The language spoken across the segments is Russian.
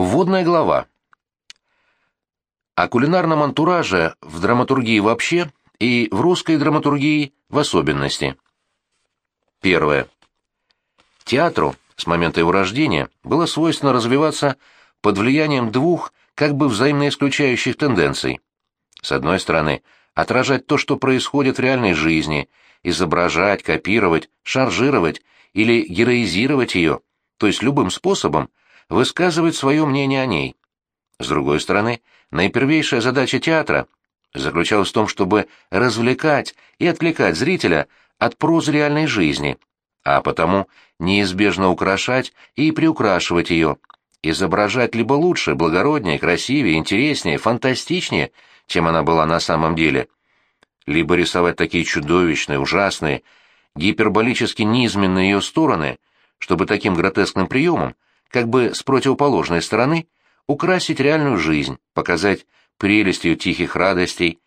Вводная глава. О кулинарном антураже в драматургии вообще и в русской драматургии в особенности. Первое. Театру с момента его рождения было свойственно развиваться под влиянием двух как бы взаимно исключающих тенденций. С одной стороны, отражать то, что происходит в реальной жизни, изображать, копировать, шаржировать или героизировать ее, то есть любым способом высказывать свое мнение о ней. С другой стороны, наипервейшая задача театра заключалась в том, чтобы развлекать и отвлекать зрителя от прозы реальной жизни, а потому неизбежно украшать и приукрашивать ее, изображать либо лучше, благороднее, красивее, интереснее, фантастичнее, чем она была на самом деле, либо рисовать такие чудовищные, ужасные, гиперболически низменные ее стороны, чтобы таким гротескным приемом, как бы с противоположной стороны, украсить реальную жизнь, показать прелесть ее тихих радостей,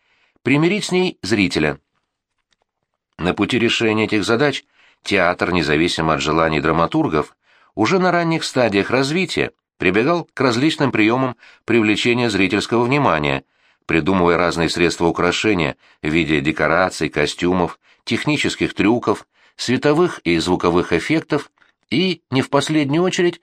примирить с ней зрителя. На пути решения этих задач театр, независимо от желаний драматургов, уже на ранних стадиях развития прибегал к различным приемам привлечения зрительского внимания, придумывая разные средства украшения в виде декораций, костюмов, технических трюков, световых и звуковых эффектов и, не в последнюю очередь,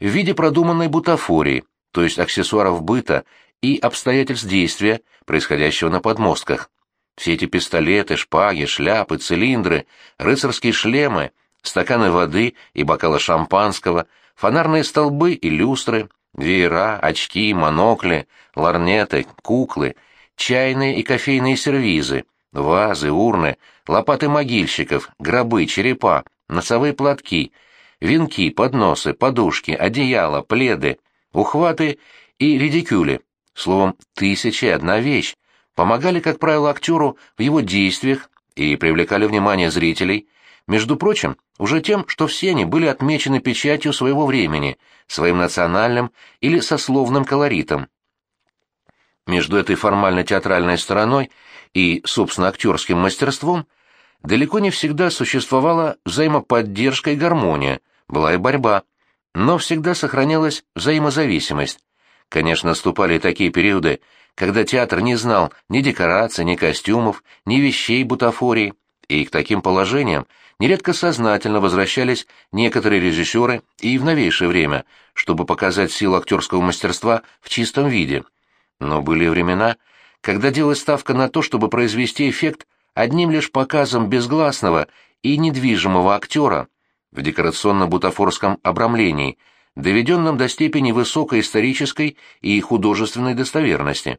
в виде продуманной бутафории, то есть аксессуаров быта и обстоятельств действия, происходящего на подмостках. Все эти пистолеты, шпаги, шляпы, цилиндры, рыцарские шлемы, стаканы воды и бокалы шампанского, фонарные столбы и люстры, веера, очки, монокли, ларнеты, куклы, чайные и кофейные сервизы, вазы, урны, лопаты могильщиков, гробы, черепа, носовые платки, венки, подносы, подушки, одеяла, пледы, ухваты и редикюли. Словом, тысяча и одна вещь, помогали, как правило, актеру в его действиях и привлекали внимание зрителей, между прочим, уже тем, что все они были отмечены печатью своего времени, своим национальным или сословным колоритом. Между этой формально-театральной стороной и, собственно, актерским мастерством далеко не всегда существовала взаимоподдержка и гармония, была и борьба, но всегда сохранялась взаимозависимость. Конечно, наступали такие периоды, когда театр не знал ни декораций, ни костюмов, ни вещей бутафории, и к таким положениям нередко сознательно возвращались некоторые режиссеры и в новейшее время, чтобы показать силу актерского мастерства в чистом виде. Но были времена, когда делалась ставка на то, чтобы произвести эффект одним лишь показом безгласного и недвижимого актера в декорационно-бутафорском обрамлении, доведенном до степени высокой исторической и художественной достоверности.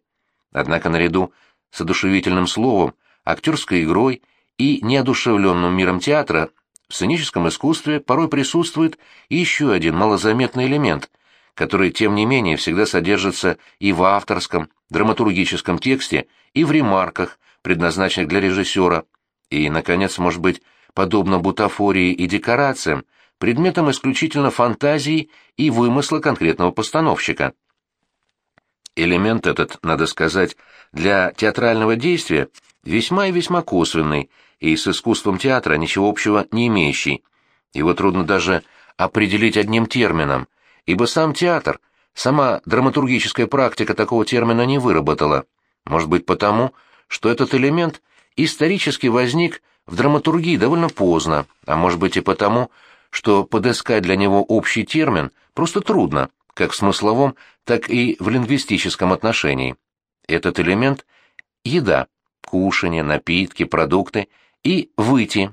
Однако наряду с одушевительным словом, актерской игрой и неодушевленным миром театра в сценическом искусстве порой присутствует еще один малозаметный элемент, который, тем не менее, всегда содержится и в авторском, драматургическом тексте, и в ремарках, предназначенных для режиссера, и, наконец, может быть, подобно бутафории и декорациям, предметом исключительно фантазии и вымысла конкретного постановщика. Элемент этот, надо сказать, для театрального действия весьма и весьма косвенный и с искусством театра ничего общего не имеющий. Его трудно даже определить одним термином, ибо сам театр, сама драматургическая практика такого термина не выработала. Может быть потому, что этот элемент исторически возник в драматургии довольно поздно, а может быть и потому, что подыскать для него общий термин просто трудно, как в смысловом, так и в лингвистическом отношении. Этот элемент – еда, кушанье, напитки, продукты и выйти.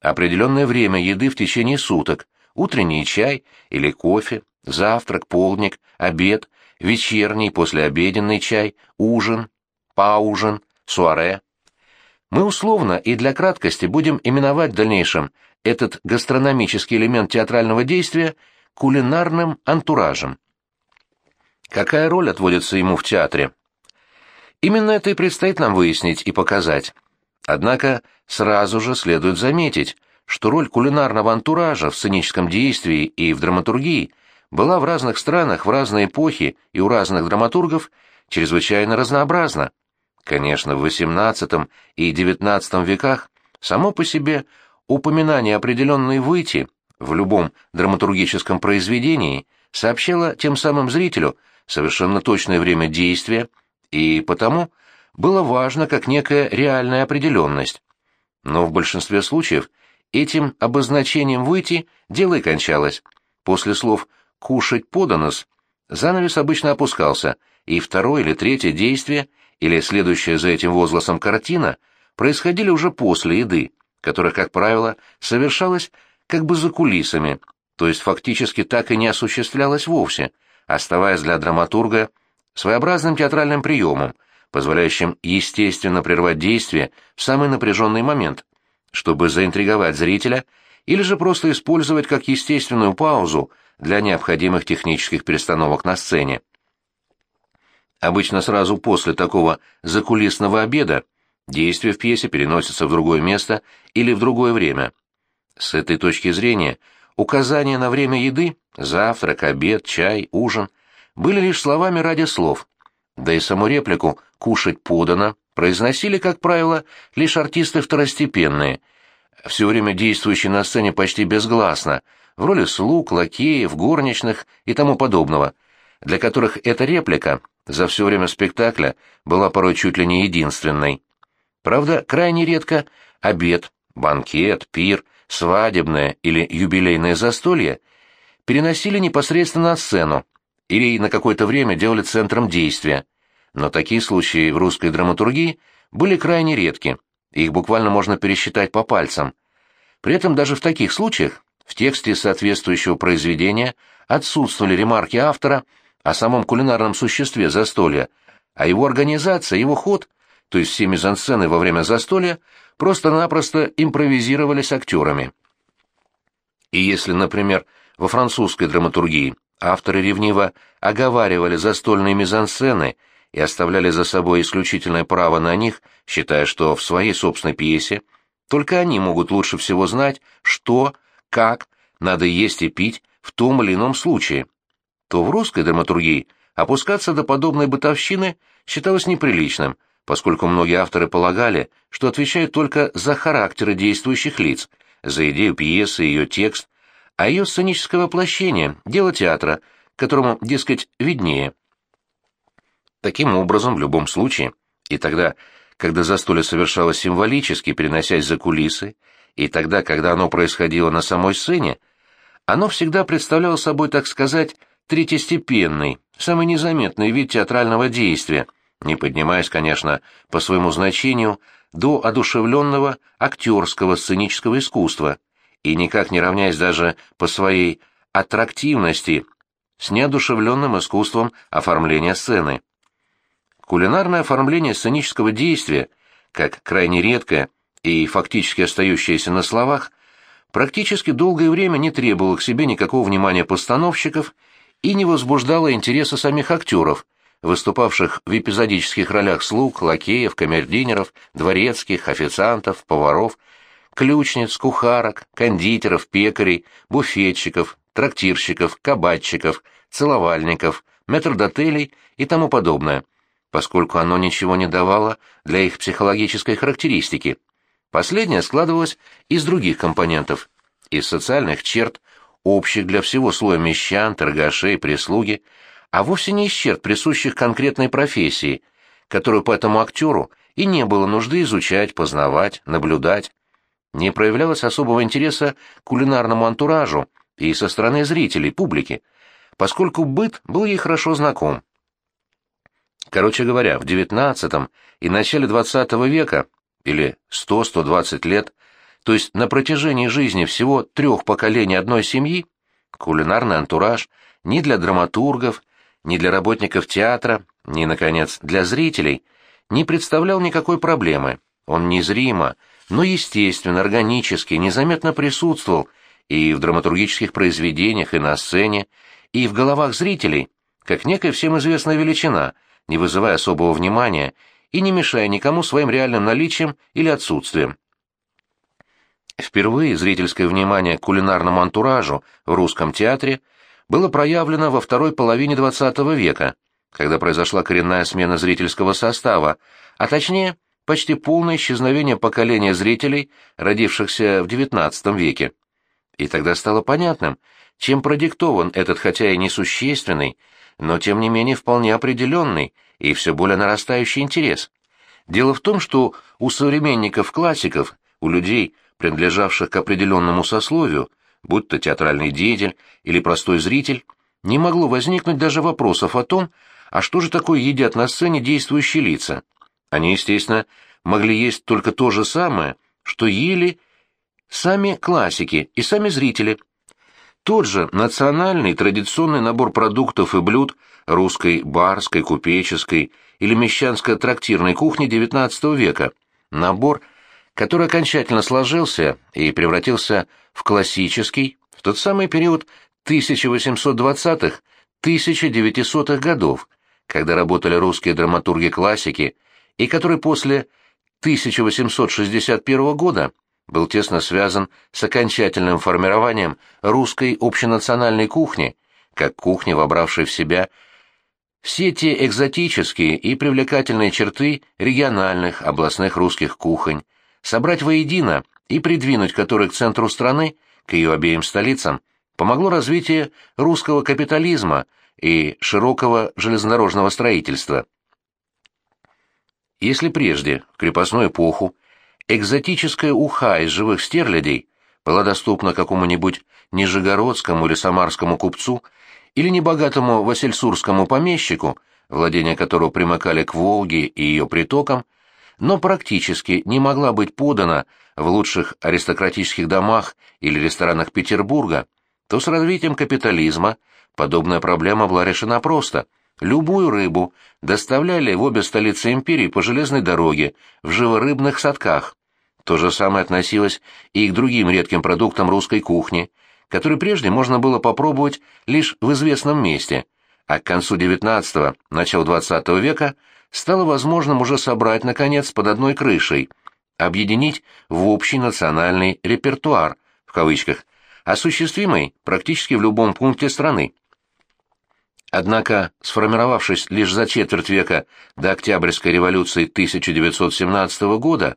Определенное время еды в течение суток, утренний чай или кофе, завтрак, полдник, обед, вечерний, послеобеденный чай, ужин, паужин, суаре. Мы условно и для краткости будем именовать в дальнейшем этот гастрономический элемент театрального действия кулинарным антуражем. Какая роль отводится ему в театре? Именно это и предстоит нам выяснить и показать. Однако сразу же следует заметить, что роль кулинарного антуража в сценическом действии и в драматургии была в разных странах в разные эпохи и у разных драматургов чрезвычайно разнообразна. Конечно, в XVIII и XIX веках само по себе упоминание определенной выйти в любом драматургическом произведении сообщала тем самым зрителю совершенно точное время действия, и потому было важно как некая реальная определенность. Но в большинстве случаев этим обозначением «выйти» дело и кончалось. После слов «кушать подано-с» занавес обычно опускался, и второе или третье действие, или следующая за этим возгласом картина, происходили уже после еды, которая, как правило, совершалась как бы за кулисами, то есть фактически так и не осуществлялась вовсе, оставаясь для драматурга своеобразным театральным приемом, позволяющим естественно прервать действие в самый напряженный момент, чтобы заинтриговать зрителя или же просто использовать как естественную паузу для необходимых технических перестановок на сцене. Обычно сразу после такого закулисного обеда действие в пьесе переносится в другое место или в другое время. С этой точки зрения указания на время еды – завтрак, обед, чай, ужин – были лишь словами ради слов, да и саму реплику «кушать подано» произносили, как правило, лишь артисты второстепенные, все время действующие на сцене почти безгласно, в роли слуг, лакеев, горничных и тому подобного, для которых эта реплика за все время спектакля была порой чуть ли не единственной. Правда, крайне редко обед, банкет, пир, свадебное или юбилейное застолье переносили непосредственно на сцену или на какое-то время делали центром действия. Но такие случаи в русской драматургии были крайне редки, их буквально можно пересчитать по пальцам. При этом даже в таких случаях в тексте соответствующего произведения отсутствовали ремарки автора о самом кулинарном существе застолья, а его организация, его ход, то есть все мизансцены во время застолья, просто-напросто импровизировались актерами. И если, например, во французской драматургии авторы ревниво оговаривали застольные мизансцены и оставляли за собой исключительное право на них, считая, что в своей собственной пьесе только они могут лучше всего знать, что, как надо есть и пить в том или ином случае, то в русской драматургии опускаться до подобной бытовщины считалось неприличным, поскольку многие авторы полагали, что отвечают только за характеры действующих лиц, за идею пьесы и ее текст, а ее сценическое воплощение – дело театра, которому, дескать, виднее. Таким образом, в любом случае, и тогда, когда застолье совершалось символически, переносясь за кулисы, и тогда, когда оно происходило на самой сцене, оно всегда представляло собой, так сказать, третьестепенный, самый незаметный вид театрального действия, не поднимаясь, конечно, по своему значению до одушевленного актерского сценического искусства и никак не равняясь даже по своей аттрактивности с неодушевленным искусством оформления сцены. Кулинарное оформление сценического действия, как крайне редкое и фактически остающееся на словах, практически долгое время не требовало к себе никакого внимания постановщиков и не возбуждало интереса самих актеров, выступавших в эпизодических ролях слуг, лакеев, камердинеров, дворецких, официантов, поваров, ключниц, кухарок, кондитеров, пекарей, буфетчиков, трактирщиков, кабачиков, целовальников, метрдотелей и тому подобное, поскольку оно ничего не давало для их психологической характеристики. Последнее складывалось из других компонентов, из социальных черт, общих для всего слоя мещан, торгашей, прислуги, а вовсе не из присущих конкретной профессии, которую по этому актеру и не было нужды изучать, познавать, наблюдать. Не проявлялось особого интереса к кулинарному антуражу и со стороны зрителей, публики, поскольку быт был ей хорошо знаком. Короче говоря, в XIX и начале XX века, или 100-120 лет, то есть на протяжении жизни всего трех поколений одной семьи, кулинарный антураж ни для драматургов, ни для работников театра, ни, наконец, для зрителей не представлял никакой проблемы. Он незримо, но естественно, органически, незаметно присутствовал и в драматургических произведениях, и на сцене, и в головах зрителей, как некая всем известная величина, не вызывая особого внимания и не мешая никому своим реальным наличием или отсутствием. Впервые зрительское внимание к кулинарному антуражу в русском театре было проявлено во второй половине XX века, когда произошла коренная смена зрительского состава, а точнее, почти полное исчезновение поколения зрителей, родившихся в XIX веке. И тогда стало понятным, чем продиктован этот хотя и несущественный, но тем не менее вполне определенный и все более нарастающий интерес. Дело в том, что у современников-классиков, у людей, принадлежавших к определенному сословию, будь то театральный деятель или простой зритель, не могло возникнуть даже вопросов о том, а что же такое едят на сцене действующие лица. Они, естественно, могли есть только то же самое, что ели сами классики и сами зрители. Тот же национальный традиционный набор продуктов и блюд русской барской, купеческой или мещанско-трактирной кухни XIX века. Набор, который окончательно сложился и превратился в классический в тот самый период 1820-1900-х годов, когда работали русские драматурги-классики, и который после 1861 года был тесно связан с окончательным формированием русской общенациональной кухни, как кухни, вобравшей в себя все те экзотические и привлекательные черты региональных, областных русских кухонь, собрать воедино и придвинуть которые к центру страны, к ее обеим столицам, помогло развитие русского капитализма и широкого железнодорожного строительства. Если прежде, в крепостную эпоху, экзотическая уха из живых стерлядей была доступна какому-нибудь нижегородскому или самарскому купцу или небогатому васильсурскому помещику, владения которого примыкали к Волге и ее притокам, но практически не могла быть подана в лучших аристократических домах или ресторанах Петербурга, то с развитием капитализма подобная проблема была решена просто. Любую рыбу доставляли в обе столицы империи по железной дороге, в живорыбных садках. То же самое относилось и к другим редким продуктам русской кухни, которые прежде можно было попробовать лишь в известном месте, а к концу XIX – началу XX века стало возможным уже собрать, наконец, под одной крышей, объединить в общий национальный «репертуар», в кавычках, осуществимый практически в любом пункте страны. Однако, сформировавшись лишь за четверть века до Октябрьской революции 1917 года,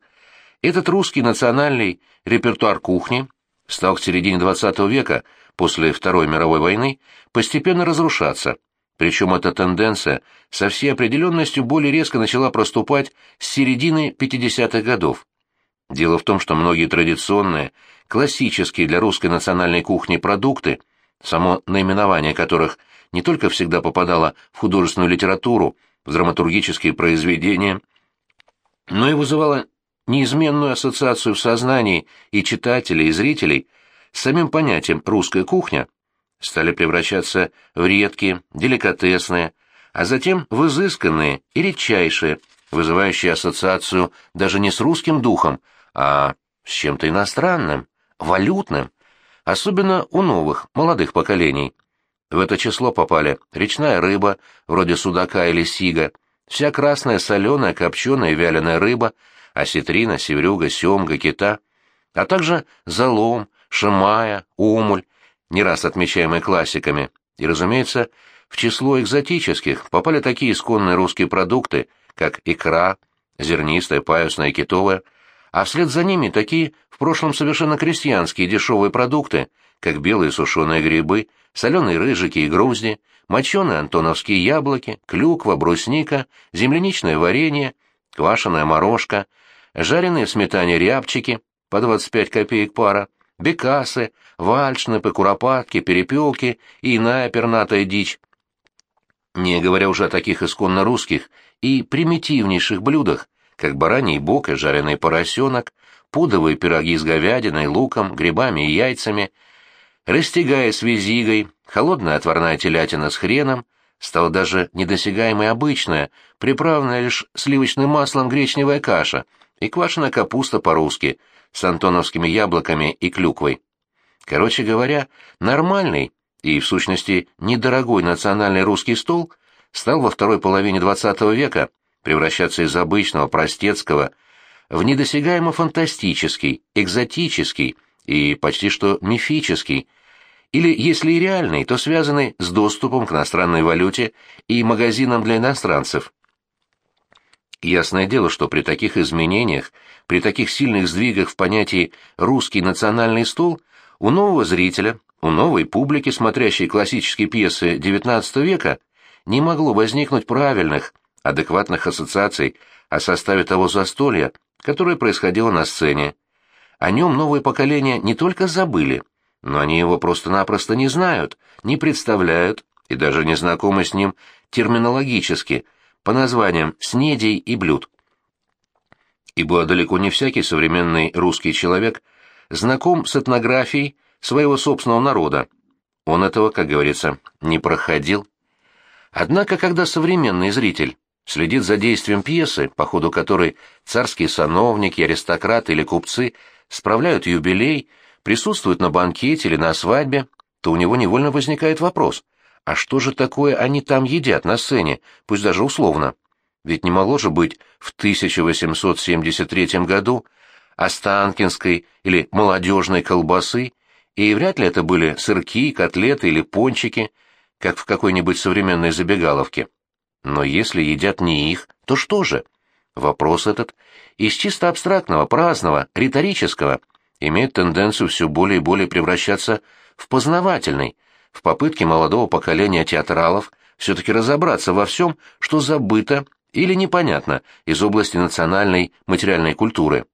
этот русский национальный репертуар кухни стал к середине XX века, после Второй мировой войны, постепенно разрушаться, причем эта тенденция со всей определенностью более резко начала проступать с середины 50-х годов. Дело в том, что многие традиционные, классические для русской национальной кухни продукты, само наименование которых не только всегда попадало в художественную литературу, в драматургические произведения, но и вызывало неизменную ассоциацию в сознании и читателей, и зрителей с самим понятием «русская кухня», стали превращаться в редкие, деликатесные, а затем в изысканные и редчайшие, вызывающие ассоциацию даже не с русским духом, а с чем-то иностранным, валютным, особенно у новых, молодых поколений. В это число попали речная рыба, вроде судака или сига, вся красная соленая, копченая и вяленая рыба, осетрина, севрюга, семга, кита, а также залом, шамая, омуль, не раз отмечаемые классиками, и, разумеется, в число экзотических попали такие исконные русские продукты, как икра, зернистая, паюсная, китовая, а вслед за ними такие в прошлом совершенно крестьянские дешевые продукты, как белые сушеные грибы, соленые рыжики и грузди, моченые антоновские яблоки, клюква, брусника, земляничное варенье, квашеная морожка, жареные в сметане рябчики по 25 копеек пара, бекасы, вальшнепы, куропатки, перепелки и иная пернатая дичь. Не говоря уже о таких исконно русских и примитивнейших блюдах, как бараний бок и жареный поросенок, пудовые пироги с говядиной, луком, грибами и яйцами, растягая с визигой, холодная отварная телятина с хреном, стала даже недосягаемой обычная, приправленная лишь сливочным маслом гречневая каша и квашеная капуста по-русски с антоновскими яблоками и клюквой. Короче говоря, нормальный и, в сущности, недорогой национальный русский стол стал во второй половине XX века превращаться из обычного, простецкого, в недосягаемо фантастический, экзотический и почти что мифический, или, если и реальный, то связанный с доступом к иностранной валюте и магазинам для иностранцев. Ясное дело, что при таких изменениях, при таких сильных сдвигах в понятии «русский национальный стол» у нового зрителя, у новой публики, смотрящей классические пьесы XIX века, не могло возникнуть правильных, адекватных ассоциаций о составе того застолья, которое происходило на сцене. О нем новое поколение не только забыли, но они его просто-напросто не знают, не представляют и даже не знакомы с ним терминологически, по названиям снедей и блюд. Ибо далеко не всякий современный русский человек знаком с этнографией своего собственного народа. Он этого, как говорится, не проходил. Однако, когда современный зритель следит за действием пьесы, по ходу которой царские сановники, аристократы или купцы справляют юбилей, присутствуют на банкете или на свадьбе, то у него невольно возникает вопрос, а что же такое они там едят на сцене, пусть даже условно? Ведь не могло же быть в 1873 году останкинской или молодежной колбасы, и вряд ли это были сырки, котлеты или пончики – как в какой-нибудь современной забегаловке. Но если едят не их, то что же? Вопрос этот из чисто абстрактного, праздного, риторического имеет тенденцию все более и более превращаться в познавательный, в попытке молодого поколения театралов все-таки разобраться во всем, что забыто или непонятно из области национальной материальной культуры.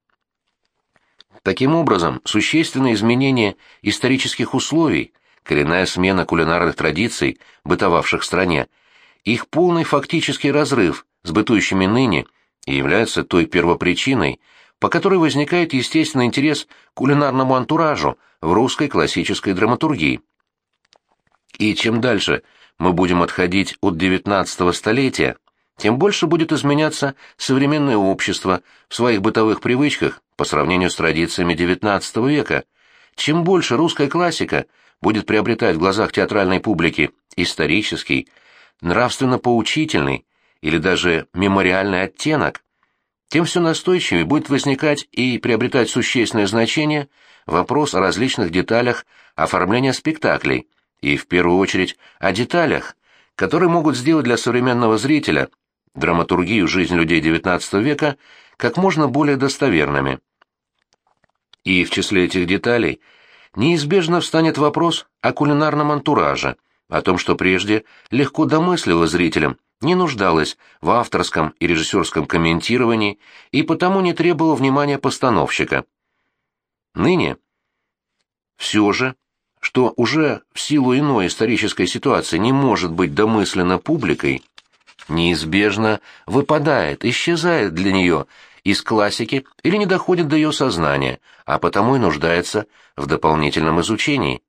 Таким образом, существенные изменения исторических условий коренная смена кулинарных традиций, бытовавших в стране, их полный фактический разрыв с бытующими ныне и является той первопричиной, по которой возникает естественный интерес к кулинарному антуражу в русской классической драматургии. И чем дальше мы будем отходить от XIX столетия, тем больше будет изменяться современное общество в своих бытовых привычках по сравнению с традициями XIX века. Чем больше русская классика будет приобретать в глазах театральной публики исторический, нравственно-поучительный или даже мемориальный оттенок, тем все настойчивее будет возникать и приобретать существенное значение вопрос о различных деталях оформления спектаклей, и в первую очередь о деталях, которые могут сделать для современного зрителя драматургию жизни людей XIX века как можно более достоверными. И в числе этих деталей – неизбежно встанет вопрос о кулинарном антураже, о том, что прежде легко домыслило зрителям, не нуждалось в авторском и режиссерском комментировании и потому не требовало внимания постановщика. Ныне все же, что уже в силу иной исторической ситуации не может быть домыслено публикой, неизбежно выпадает, исчезает для нее из классики или не доходит до ее сознания, а потому и нуждается в дополнительном изучении.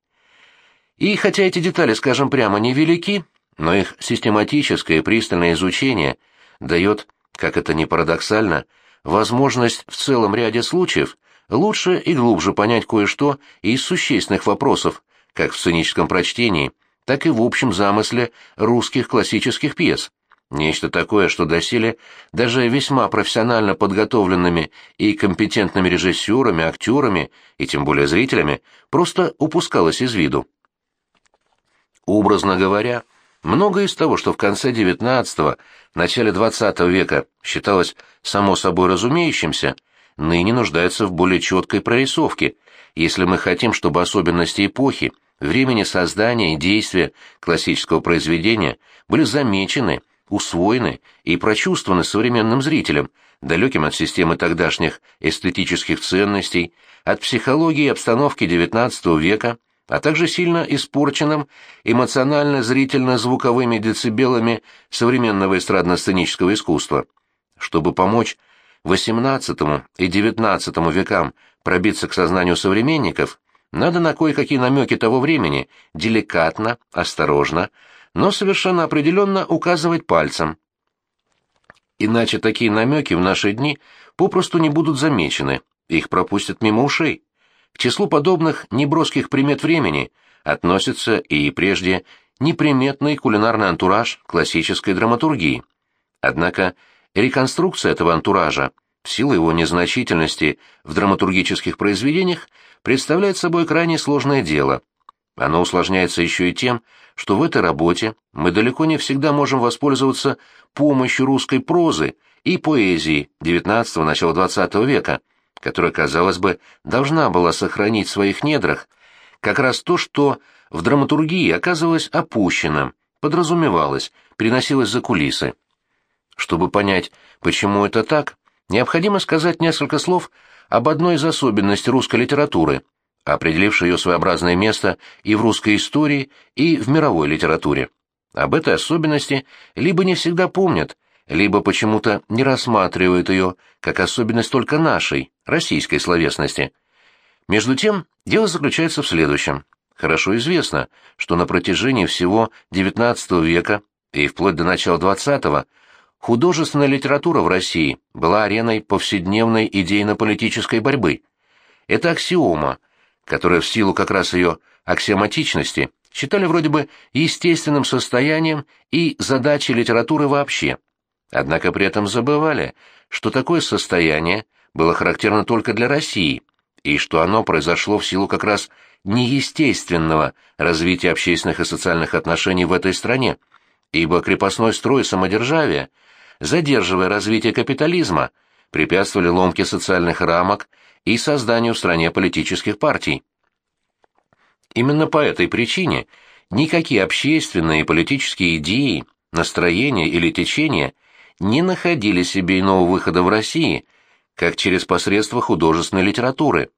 И хотя эти детали, скажем прямо, невелики, но их систематическое и пристальное изучение дает, как это ни парадоксально, возможность в целом ряде случаев лучше и глубже понять кое-что из существенных вопросов, как в сценическом прочтении, так и в общем замысле русских классических пьес. Нечто такое, что доселе даже весьма профессионально подготовленными и компетентными режиссерами, актерами и тем более зрителями просто упускалось из виду. Образно говоря, многое из того, что в конце XIX – начале XX века считалось само собой разумеющимся, ныне нуждается в более четкой прорисовке, если мы хотим, чтобы особенности эпохи, времени создания и действия классического произведения были замечены – усвоены и прочувствованы современным зрителем, далеким от системы тогдашних эстетических ценностей, от психологии и обстановки XIX века, а также сильно испорченным эмоционально-зрительно-звуковыми децибелами современного эстрадно-сценического искусства. Чтобы помочь XVIII и XIX векам пробиться к сознанию современников, надо на кое-какие намеки того времени деликатно, осторожно, но совершенно определенно указывать пальцем. Иначе такие намеки в наши дни попросту не будут замечены, их пропустят мимо ушей. К числу подобных неброских примет времени относится и прежде неприметный кулинарный антураж классической драматургии. Однако реконструкция этого антуража, в силу его незначительности в драматургических произведениях, представляет собой крайне сложное дело – оно усложняется еще и тем, что в этой работе мы далеко не всегда можем воспользоваться помощью русской прозы и поэзии XIX – начала XX века, которая, казалось бы, должна была сохранить в своих недрах как раз то, что в драматургии оказывалось опущенным, подразумевалось, приносилось за кулисы. Чтобы понять, почему это так, необходимо сказать несколько слов об одной из особенностей русской литературы, определившей ее своеобразное место и в русской истории, и в мировой литературе. Об этой особенности либо не всегда помнят, либо почему-то не рассматривают ее как особенность только нашей, российской словесности. Между тем, дело заключается в следующем. Хорошо известно, что на протяжении всего XIX века и вплоть до начала XX художественная литература в России была ареной повседневной идейно-политической борьбы. Это аксиома, которая в силу как раз ее аксиоматичности считали вроде бы естественным состоянием и задачей литературы вообще. Однако при этом забывали, что такое состояние было характерно только для России, и что оно произошло в силу как раз неестественного развития общественных и социальных отношений в этой стране, ибо крепостной строй самодержавия, задерживая развитие капитализма, препятствовали ломке социальных рамок и созданию в стране политических партий. Именно по этой причине никакие общественные и политические идеи, настроения или течения не находили себе иного выхода в России, как через посредство художественной литературы.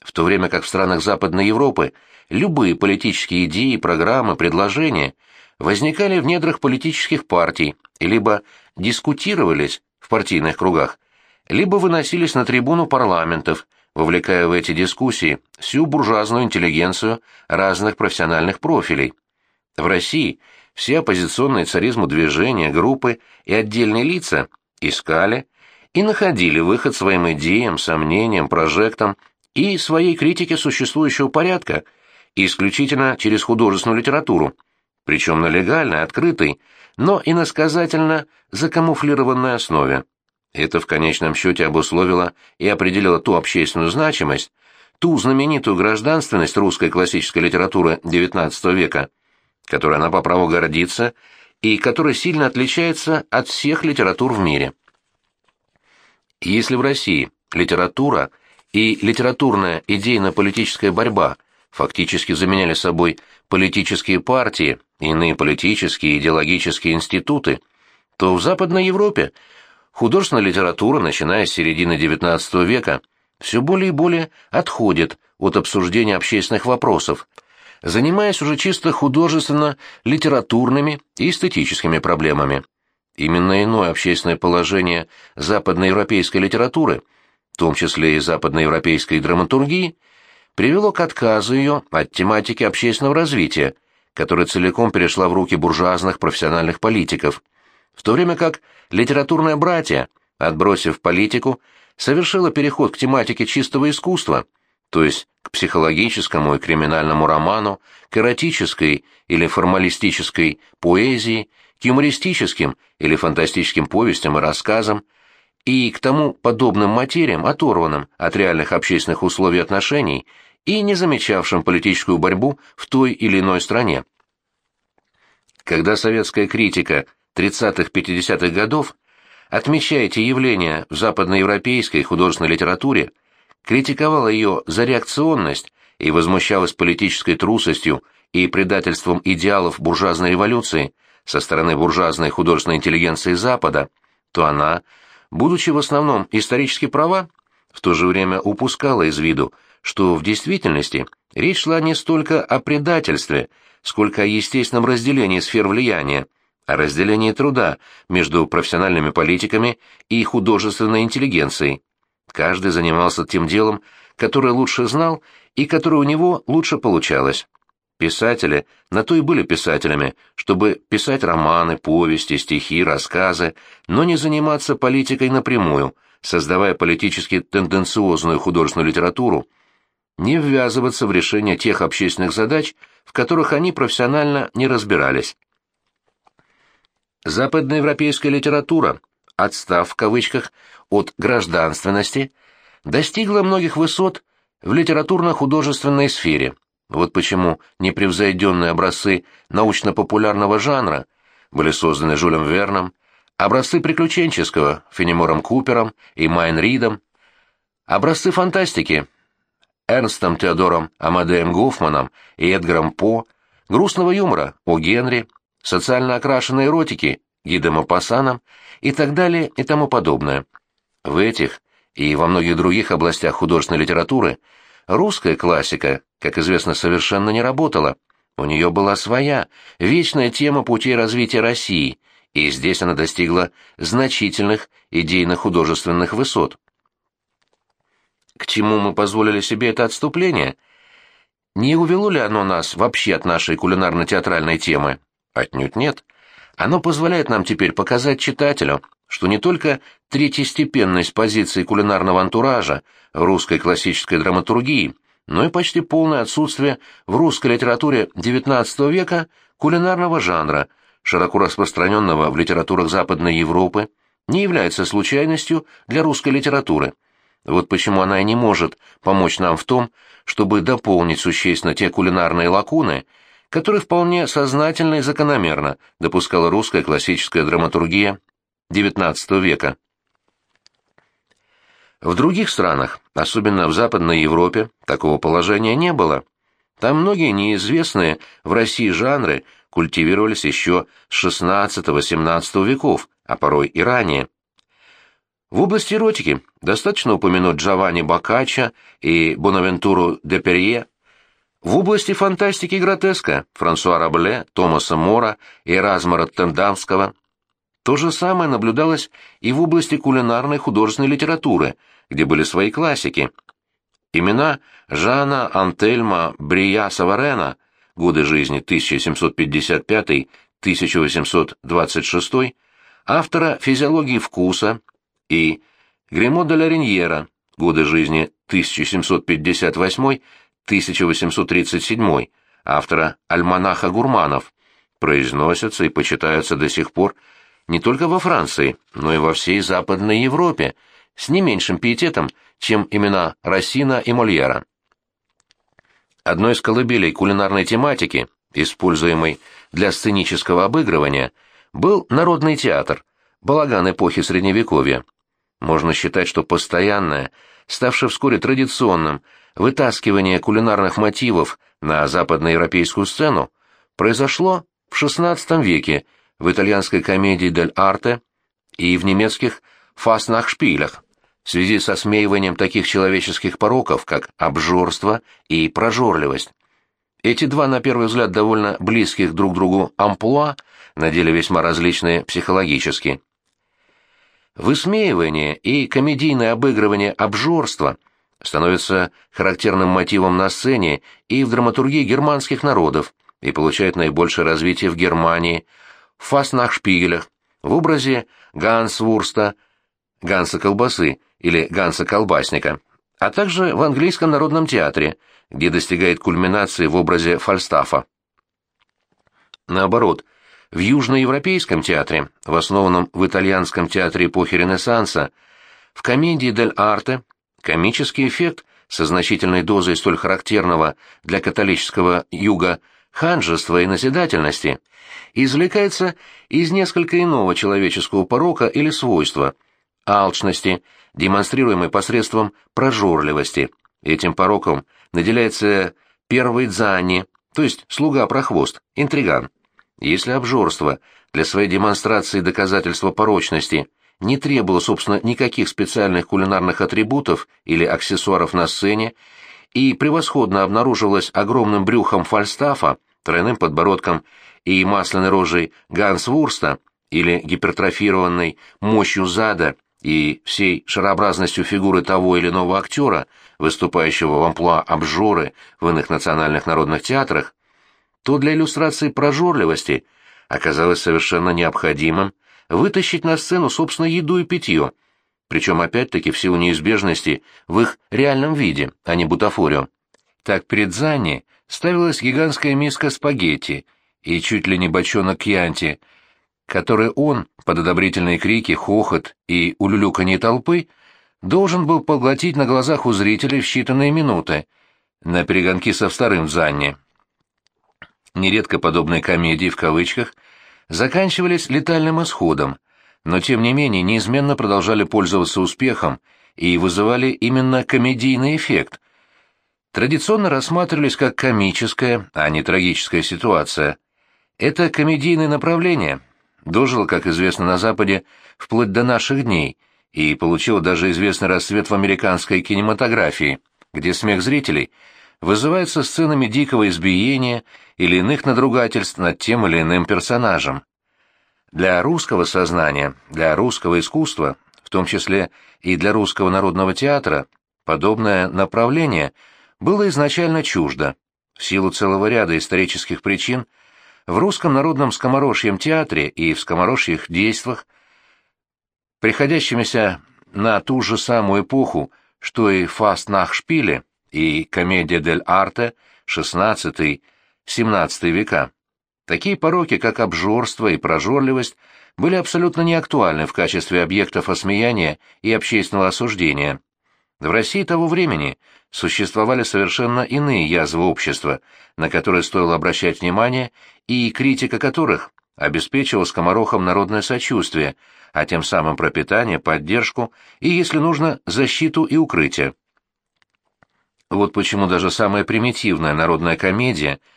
В то время как в странах Западной Европы любые политические идеи, программы, предложения возникали в недрах политических партий либо дискутировались в партийных кругах, либо выносились на трибуну парламентов – вовлекая в эти дискуссии всю буржуазную интеллигенцию разных профессиональных профилей. В России все оппозиционные царизму движения, группы и отдельные лица искали и находили выход своим идеям, сомнениям, прожектам и своей критике существующего порядка исключительно через художественную литературу, причем на легальной, открытой, но и на сказательно закамуфлированной основе. Это в конечном счете обусловило и определило ту общественную значимость, ту знаменитую гражданственность русской классической литературы XIX века, которой она по праву гордится и которая сильно отличается от всех литератур в мире. Если в России литература и литературная идейно-политическая борьба фактически заменяли собой политические партии, иные политические и идеологические институты, то в Западной Европе художественная литература, начиная с середины XIX века, все более и более отходит от обсуждения общественных вопросов, занимаясь уже чисто художественно-литературными и эстетическими проблемами. Именно иное общественное положение западноевропейской литературы, в том числе и западноевропейской драматургии, привело к отказу ее от тематики общественного развития, которая целиком перешла в руки буржуазных профессиональных политиков – в то время как литературное братья, отбросив политику, совершило переход к тематике чистого искусства, то есть к психологическому и криминальному роману, к эротической или формалистической поэзии, к юмористическим или фантастическим повестям и рассказам, и к тому подобным материям, оторванным от реальных общественных условий отношений и не замечавшим политическую борьбу в той или иной стране. Когда советская критика 30-50-х годов, отмечая эти явления в западноевропейской художественной литературе, критиковала ее за реакционность и возмущалась политической трусостью и предательством идеалов буржуазной революции со стороны буржуазной художественной интеллигенции Запада, то она, будучи в основном исторически права, в то же время упускала из виду, что в действительности речь шла не столько о предательстве, сколько о естественном разделении сфер влияния, о разделении труда между профессиональными политиками и художественной интеллигенцией. Каждый занимался тем делом, которое лучше знал и которое у него лучше получалось. Писатели на то и были писателями, чтобы писать романы, повести, стихи, рассказы, но не заниматься политикой напрямую, создавая политически тенденциозную художественную литературу, не ввязываться в решение тех общественных задач, в которых они профессионально не разбирались. Западноевропейская литература, отстав в кавычках от гражданственности, достигла многих высот в литературно-художественной сфере. Вот почему непревзойденные образцы научно-популярного жанра были созданы Жюлем Верном, образцы приключенческого Фенемором Купером и Майн Ридом, образцы фантастики Эрнстом Теодором Амадеем Гофманом и Эдгаром По, грустного юмора о Генри, социально окрашенной эротики Гидом Апасаном и так далее и тому подобное. В этих и во многих других областях художественной литературы русская классика, как известно, совершенно не работала. У нее была своя, вечная тема путей развития России, и здесь она достигла значительных идейно-художественных высот. К чему мы позволили себе это отступление? Не увело ли оно нас вообще от нашей кулинарно-театральной темы? Отнюдь нет. Оно позволяет нам теперь показать читателю, что не только третьестепенность позиции кулинарного антуража в русской классической драматургии, но и почти полное отсутствие в русской литературе XIX века кулинарного жанра, широко распространенного в литературах Западной Европы, не является случайностью для русской литературы. Вот почему она и не может помочь нам в том, чтобы дополнить существенно те кулинарные лакуны, которые вполне сознательно и закономерно допускала русская классическая драматургия XIX века. В других странах, особенно в Западной Европе, такого положения не было. Там многие неизвестные в России жанры культивировались еще с XVI-XVII веков, а порой и ранее. В области эротики достаточно упомянуть Джованни Боккаччо и Бонавентуру де Перье, в области фантастики и гротеска Франсуа Рабле, Томаса Мора и Эразма Тендамского. То же самое наблюдалось и в области кулинарной художественной литературы, где были свои классики. Имена Жана Антельма Брия Саварена, годы жизни 1755-1826, автора «Физиологии вкуса» и Гремо де Лариньера, годы жизни 1758-1837, автора «Альманаха гурманов», произносятся и почитаются до сих пор не только во Франции, но и во всей Западной Европе, с не меньшим пиететом, чем имена Рассина и Мольера. Одной из колыбелей кулинарной тематики, используемой для сценического обыгрывания, был народный театр, балаган эпохи Средневековья. Можно считать, что постоянное, ставшее вскоре традиционным, вытаскивание кулинарных мотивов на западноевропейскую сцену произошло в XVI веке в итальянской комедии «Дель Арте» и в немецких «Фаснахшпилях» в связи со смеиванием таких человеческих пороков, как обжорство и прожорливость. Эти два, на первый взгляд, довольно близких друг другу амплуа на деле весьма различные психологически. Высмеивание и комедийное обыгрывание обжорства становятся характерным мотивом на сцене и в драматургии германских народов и получают наибольшее развитие в Германии – в фаснахшпигелях, в образе Гансвурста, Ганса колбасы или Ганса колбасника, а также в английском народном театре, где достигает кульминации в образе Фальстафа. Наоборот, в южноевропейском театре, в основанном в итальянском театре эпохи Ренессанса, в комедии «Дель Арте» комический эффект со значительной дозой столь характерного для католического юга ханжества и назидательности извлекается из несколько иного человеческого порока или свойства – алчности, демонстрируемой посредством прожорливости. Этим пороком наделяется первый дзани, то есть слуга-прохвост, интриган. Если обжорство для своей демонстрации доказательства порочности не требовало, собственно, никаких специальных кулинарных атрибутов или аксессуаров на сцене и превосходно обнаруживалось огромным брюхом фальстафа, тройным подбородком и масляной рожей Гансвурста или гипертрофированной мощью зада и всей шарообразностью фигуры того или иного актера, выступающего в амплуа обжоры в иных национальных народных театрах, то для иллюстрации прожорливости оказалось совершенно необходимым вытащить на сцену, собственно, еду и питье, причем опять-таки в силу неизбежности в их реальном виде, а не бутафорию. Так перед Занни ставилась гигантская миска спагетти и чуть ли не бочонок кьянти, который он, под одобрительные крики, хохот и улюлюканье толпы, должен был поглотить на глазах у зрителей в считанные минуты, на перегонки со вторым Занни. Нередко подобные комедии, в кавычках, заканчивались летальным исходом, но тем не менее неизменно продолжали пользоваться успехом и вызывали именно комедийный эффект, традиционно рассматривались как комическая, а не трагическая ситуация. Это комедийное направление дожило, как известно на Западе, вплоть до наших дней и получило даже известный расцвет в американской кинематографии, где смех зрителей вызывается сценами дикого избиения или иных надругательств над тем или иным персонажем. Для русского сознания, для русского искусства, в том числе и для русского народного театра, подобное направление было изначально чуждо. В силу целого ряда исторических причин в русском народном скоморожьем театре и в скоморожьих действиях, приходящимися на ту же самую эпоху, что и «Фаст нах шпиле» и «Комедия дель арте» XVI-XVII века, Такие пороки, как обжорство и прожорливость, были абсолютно неактуальны в качестве объектов осмеяния и общественного осуждения. В России того времени существовали совершенно иные язвы общества, на которые стоило обращать внимание, и критика которых обеспечивала скоморохам народное сочувствие, а тем самым пропитание, поддержку и, если нужно, защиту и укрытие. Вот почему даже самая примитивная народная комедия –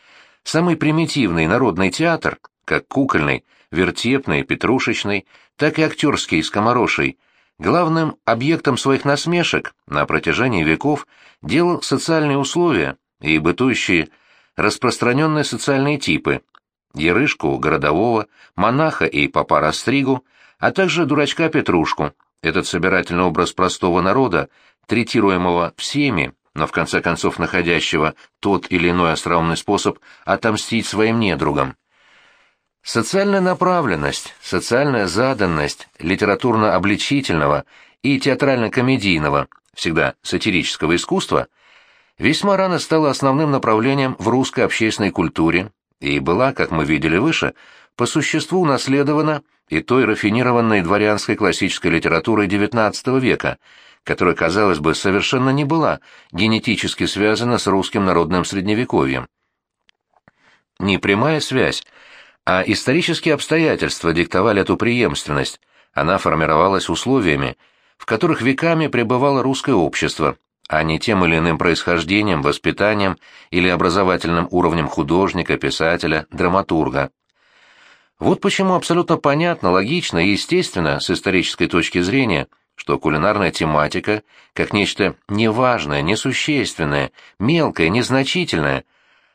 Самый примитивный народный театр, как кукольный, вертепный, петрушечный, так и актерский скомороший, главным объектом своих насмешек на протяжении веков делал социальные условия и бытующие распространенные социальные типы – Ярышку, городового, монаха и папа Растригу, а также дурачка Петрушку, этот собирательный образ простого народа, третируемого всеми, но в конце концов находящего тот или иной остроумный способ отомстить своим недругам. Социальная направленность, социальная заданность литературно-обличительного и театрально-комедийного, всегда сатирического искусства, весьма рано стала основным направлением в русской общественной культуре и была, как мы видели выше, по существу унаследована и той рафинированной дворянской классической литературой XIX века – которая, казалось бы, совершенно не была генетически связана с русским народным средневековьем. Не прямая связь, а исторические обстоятельства диктовали эту преемственность, она формировалась условиями, в которых веками пребывало русское общество, а не тем или иным происхождением, воспитанием или образовательным уровнем художника, писателя, драматурга. Вот почему абсолютно понятно, логично и естественно с исторической точки зрения – что кулинарная тематика, как нечто неважное, несущественное, мелкое, незначительное,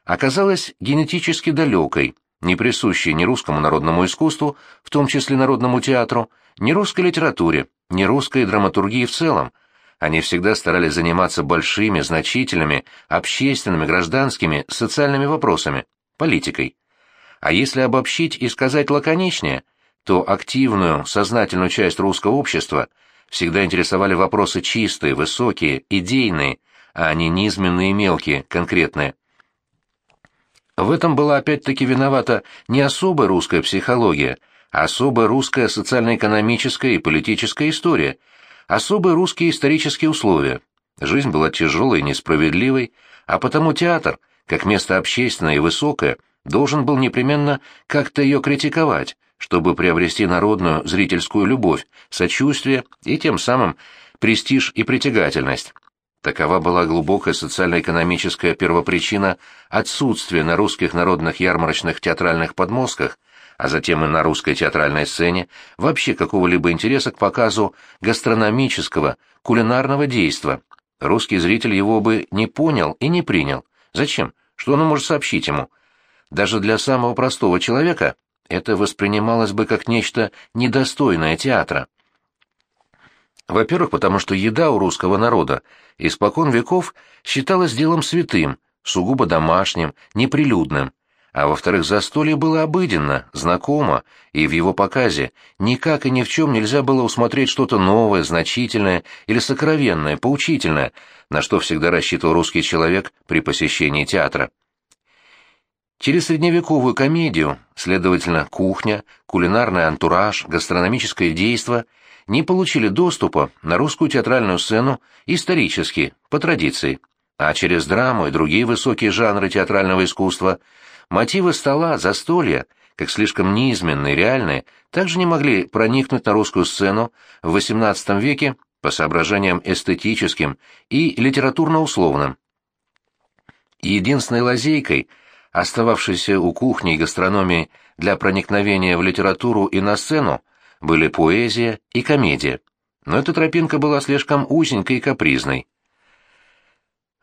оказалась генетически далекой, не присущей ни русскому народному искусству, в том числе народному театру, ни русской литературе, ни русской драматургии в целом. Они всегда старались заниматься большими, значительными, общественными, гражданскими, социальными вопросами, политикой. А если обобщить и сказать лаконичнее, то активную, сознательную часть русского общества – всегда интересовали вопросы чистые, высокие, идейные, а не низменные и мелкие, конкретные. В этом была опять-таки виновата не особая русская психология, а особая русская социально-экономическая и политическая история, особые русские исторические условия. Жизнь была тяжелой и несправедливой, а потому театр, как место общественное и высокое, должен был непременно как-то ее критиковать, чтобы приобрести народную зрительскую любовь, сочувствие и тем самым престиж и притягательность. Такова была глубокая социально-экономическая первопричина отсутствия на русских народных ярмарочных театральных подмостках, а затем и на русской театральной сцене, вообще какого-либо интереса к показу гастрономического, кулинарного действа. Русский зритель его бы не понял и не принял. Зачем? Что он может сообщить ему? Даже для самого простого человека это воспринималось бы как нечто недостойное театра. Во-первых, потому что еда у русского народа испокон веков считалась делом святым, сугубо домашним, неприлюдным. А во-вторых, застолье было обыденно, знакомо, и в его показе никак и ни в чем нельзя было усмотреть что-то новое, значительное или сокровенное, поучительное, на что всегда рассчитывал русский человек при посещении театра. Через средневековую комедию, следовательно, кухня, кулинарный антураж, гастрономическое действо не получили доступа на русскую театральную сцену исторически, по традиции, а через драму и другие высокие жанры театрального искусства мотивы стола, застолья, как слишком неизменные, реальные, также не могли проникнуть на русскую сцену в XVIII веке по соображениям эстетическим и литературно-условным. единственной лазейкой, остававшейся у кухни и гастрономии для проникновения в литературу и на сцену, были поэзия и комедия. Но эта тропинка была слишком узенькой и капризной.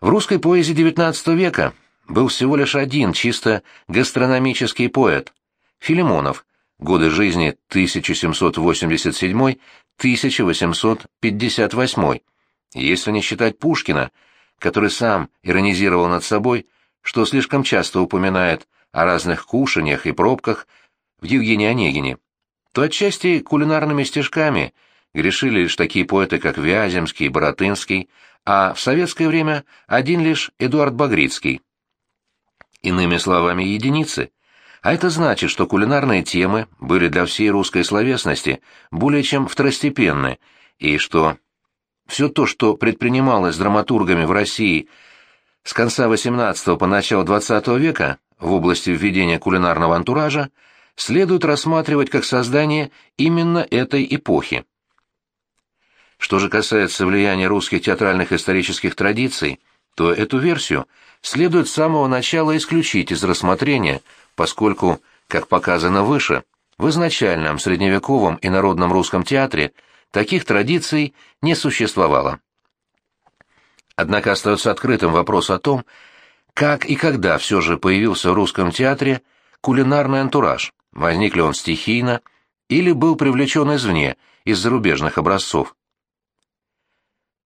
В русской поэзии XIX века был всего лишь один чисто гастрономический поэт – Филимонов, годы жизни 1787-1858, если не считать Пушкина, который сам иронизировал над собой, что слишком часто упоминает о разных кушаньях и пробках в Евгении Онегине, то отчасти кулинарными стишками грешили лишь такие поэты, как Вяземский, Боротынский, а в советское время один лишь Эдуард Багрицкий. Иными словами, единицы. А это значит, что кулинарные темы были для всей русской словесности более чем второстепенны, и что все то, что предпринималось драматургами в России с конца XVIII по начало XX века в области введения кулинарного антуража, следует рассматривать как создание именно этой эпохи. Что же касается влияния русских театральных исторических традиций, то эту версию следует с самого начала исключить из рассмотрения, поскольку, как показано выше, в изначальном средневековом и народном русском театре таких традиций не существовало. Однако остается открытым вопрос о том, как и когда все же появился в русском театре кулинарный антураж, возник ли он стихийно или был привлечен извне, из зарубежных образцов.